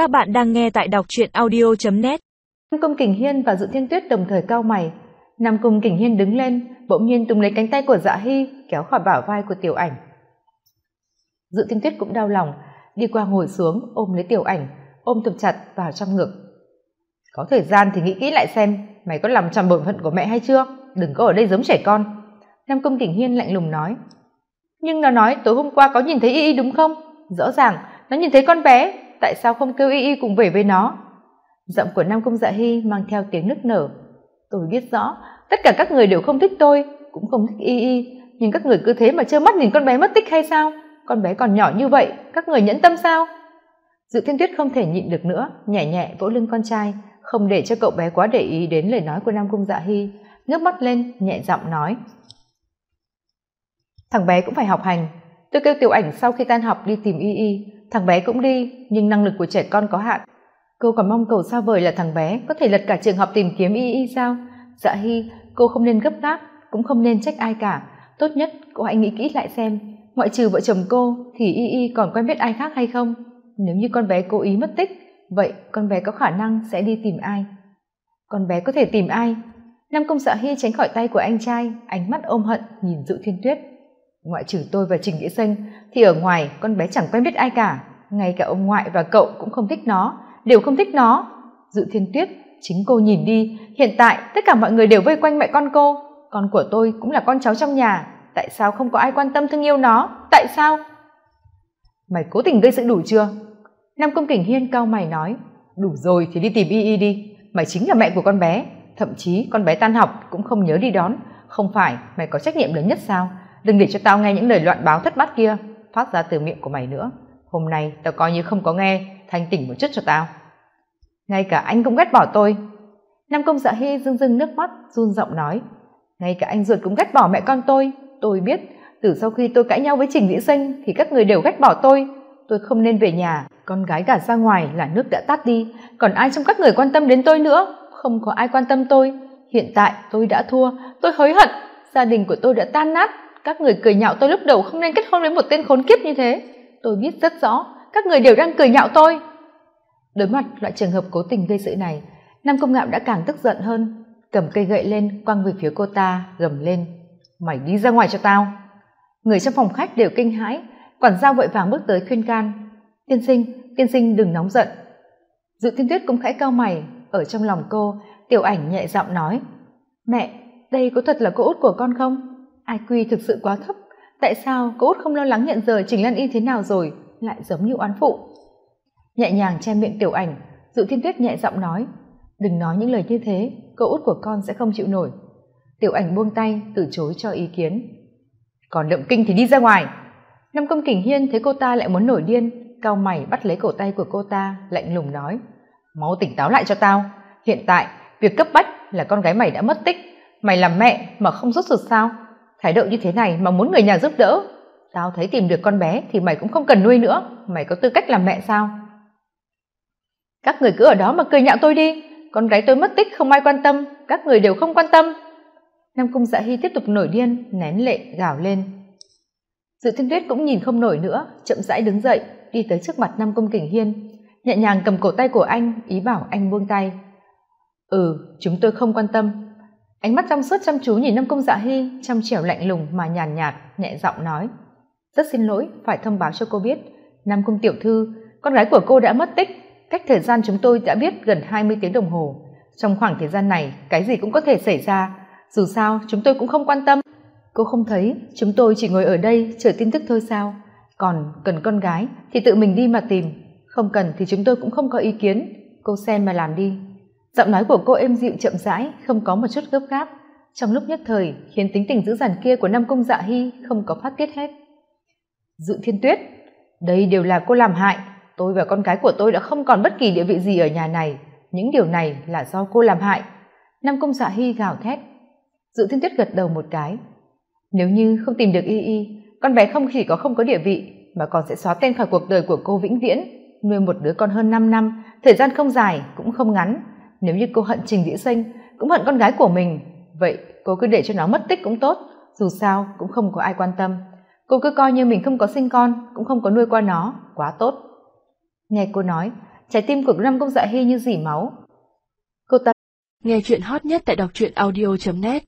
Các bạn đang nghe tại đọc truyện audio.net Nam Cung Kình Hiên và Dự Thiên Tuyết đồng thời cao mày. Nam Cung Kình Hiên đứng lên, bỗng nhiên túm lấy cánh tay của Dạ Hy, kéo khỏi bảo vai của Tiểu Ảnh. Dự Thiên Tuyết cũng đau lòng, đi qua ngồi xuống, ôm lấy Tiểu Ảnh, ôm thật chặt vào trong ngực. Có thời gian thì nghĩ kỹ lại xem, mày có làm tròn bổn phận của mẹ hay chưa? Đừng có ở đây giống trẻ con. Nam Cung Kình Hiên lạnh lùng nói. Nhưng nó nói tối hôm qua có nhìn thấy Y Y đúng không? Rõ ràng, nó nhìn thấy con bé, tại sao không kêu y y cùng về với nó? Giọng của nam công dạ hy mang theo tiếng nức nở. Tôi biết rõ, tất cả các người đều không thích tôi, cũng không thích y y. Nhưng các người cứ thế mà trơ mắt nhìn con bé mất tích hay sao? Con bé còn nhỏ như vậy, các người nhẫn tâm sao? Dự thiên tuyết không thể nhịn được nữa, nhẹ nhẹ vỗ lưng con trai, không để cho cậu bé quá để ý đến lời nói của nam cung dạ hy, ngước mắt lên, nhẹ giọng nói. Thằng bé cũng phải học hành. Tôi kêu tiểu ảnh sau khi tan học đi tìm y y thằng bé cũng đi, nhưng năng lực của trẻ con có hạn. Cô còn mong cầu sao vời là thằng bé có thể lật cả trường học tìm kiếm y y sao? Dạ hy cô không nên gấp gáp, cũng không nên trách ai cả. Tốt nhất cô hãy nghĩ kỹ lại xem, ngoại trừ vợ chồng cô thì y y còn quen biết ai khác hay không? Nếu như con bé cố ý mất tích, vậy con bé có khả năng sẽ đi tìm ai? Con bé có thể tìm ai? Nam công dạ hy tránh khỏi tay của anh trai, ánh mắt ôm hận, nhìn dự thiên tuyết. Ngoại trừ tôi và trình nghĩa sinh, thì ở ngoài con bé chẳng quen biết ai cả ngay cả ông ngoại và cậu cũng không thích nó. Đều không thích nó. Dự thiên tuyết, chính cô nhìn đi. Hiện tại, tất cả mọi người đều vây quanh mẹ con cô. Con của tôi cũng là con cháu trong nhà. Tại sao không có ai quan tâm thương yêu nó? Tại sao? Mày cố tình gây sự đủ chưa? Nam công kỉnh hiên cao mày nói. Đủ rồi thì đi tìm y y đi. Mày chính là mẹ của con bé. Thậm chí con bé tan học cũng không nhớ đi đón. Không phải, mày có trách nhiệm lớn nhất sao? Đừng để cho tao nghe những lời loạn báo thất bát kia phát ra từ miệng của mày nữa hôm nay tao coi như không có nghe, thanh tỉnh một chút cho tao. Ngay cả anh cũng ghét bỏ tôi. Nam công dạ hy rưng rưng nước mắt, run giọng nói, ngay cả anh ruột cũng ghét bỏ mẹ con tôi. Tôi biết, từ sau khi tôi cãi nhau với trình dĩ sinh thì các người đều ghét bỏ tôi. Tôi không nên về nhà, con gái gả ra ngoài là nước đã tắt đi. Còn ai trong các người quan tâm đến tôi nữa? Không có ai quan tâm tôi. Hiện tại tôi đã thua, tôi hối hận. Gia đình của tôi đã tan nát. Các người cười nhạo tôi lúc đầu không nên kết hôn với một tên khốn kiếp như thế tôi biết rất rõ, các người đều đang cười nhạo tôi. Đối mặt loại trường hợp cố tình gây sự này, nam công ngạo đã càng tức giận hơn, cầm cây gậy lên, quăng về phía cô ta, gầm lên. Mày đi ra ngoài cho tao. Người trong phòng khách đều kinh hãi, quản gia vội vàng bước tới khuyên can. Tiên sinh tiên sinh đừng nóng giận. Dự thiên tuyết cũng khẽ cao mày, ở trong lòng cô, tiểu ảnh nhẹ giọng nói, mẹ, đây có thật là cô út của con không? Ai quy thực sự quá thấp tại sao cô út không lo lắng nhận giờ trình lan y thế nào rồi, lại giống như oán phụ? Nhẹ nhàng che miệng tiểu ảnh dự thiên tuyết nhẹ giọng nói, đừng nói những lời như thế, cô út của con sẽ không chịu nổi. Tiểu ảnh buông tay, từ chối cho ý kiến. Còn động kinh thì đi ra ngoài. Năm công kình hiên thấy cô ta lại muốn nổi điên cao mày bắt lấy cổ tay của cô ta, lạnh lùng nói máu tỉnh táo lại cho tao. Hiện tại, việc cấp bách là con gái mày đã mất tích. Mày làm mẹ mà không rút ruột sao? Thái độ như thế này mà muốn người nhà giúp đỡ. Tao thấy tìm được con bé thì mày cũng không cần nuôi nữa. Mày có tư cách làm mẹ sao? Các người cứ ở đó mà cười nhạo tôi đi. Con gái tôi mất tích, không ai quan tâm. Các người đều không quan tâm. Nam cung dạ hy tiếp tục nổi điên, nén lệ, gào lên. Dự thiên tuyết cũng nhìn không nổi nữa, chậm rãi đứng dậy, đi tới trước mặt nam cung kình hiên. Nhẹ nhàng cầm cổ tay của anh, ý bảo anh buông tay. Ừ chúng tôi không quan tâm ánh mắt trong suốt chăm chú nhìn nam cung dạ hy trong trẻo lạnh lùng mà nhàn nhạt, nhẹ giọng nói. Rất xin lỗi phải thông báo cho cô biết. Nam cung tiểu thư con gái của cô đã mất tích. Cách thời gian chúng tôi đã biết gần hai mươi tiếng đồng hồ. Trong khoảng thời gian này cái gì cũng có thể xảy ra. Dù sao chúng tôi cũng không quan tâm. Cô không thấy chúng tôi chỉ ngồi ở đây chờ tin tức thôi sao? Còn cần con gái thì tự mình đi mà tìm. Không cần thì chúng tôi cũng không có ý kiến. Cô xem mà làm đi giọng nói của cô êm dịu chậm rãi, không có một chút gấp gáp. Trong lúc nhất thời, khiến tính tình dữ dằn kia của nam cung dạ hy không có phát tiết hết. Dự thiên tuyết, đây đều là cô làm hại. Tôi và con gái của tôi đã không còn bất kỳ địa vị gì ở nhà này. Những điều này là do cô làm hại. Nam cung dạ hy gào thét. Dự thiên tuyết gật đầu một cái. Nếu như không tìm được y y, con bé không chỉ có không có địa vị, mà còn sẽ xóa tên khỏi cuộc đời của cô vĩnh viễn, nuôi một đứa con hơn năm năm. Thời gian không dài, cũng không ngắn nếu như cô hận trình dĩ sinh, cũng hận con gái của mình, vậy cô cứ để cho nó mất tích cũng tốt. Dù sao, cũng không có ai quan tâm. Cô cứ coi như mình không có sinh con, cũng không có nuôi qua nó. Quá tốt. Nghe cô nói, trái tim của năm công dạ hy như dỉ máu. Cô ta nghe chuyện hot nhất tại đọc truyện audio net.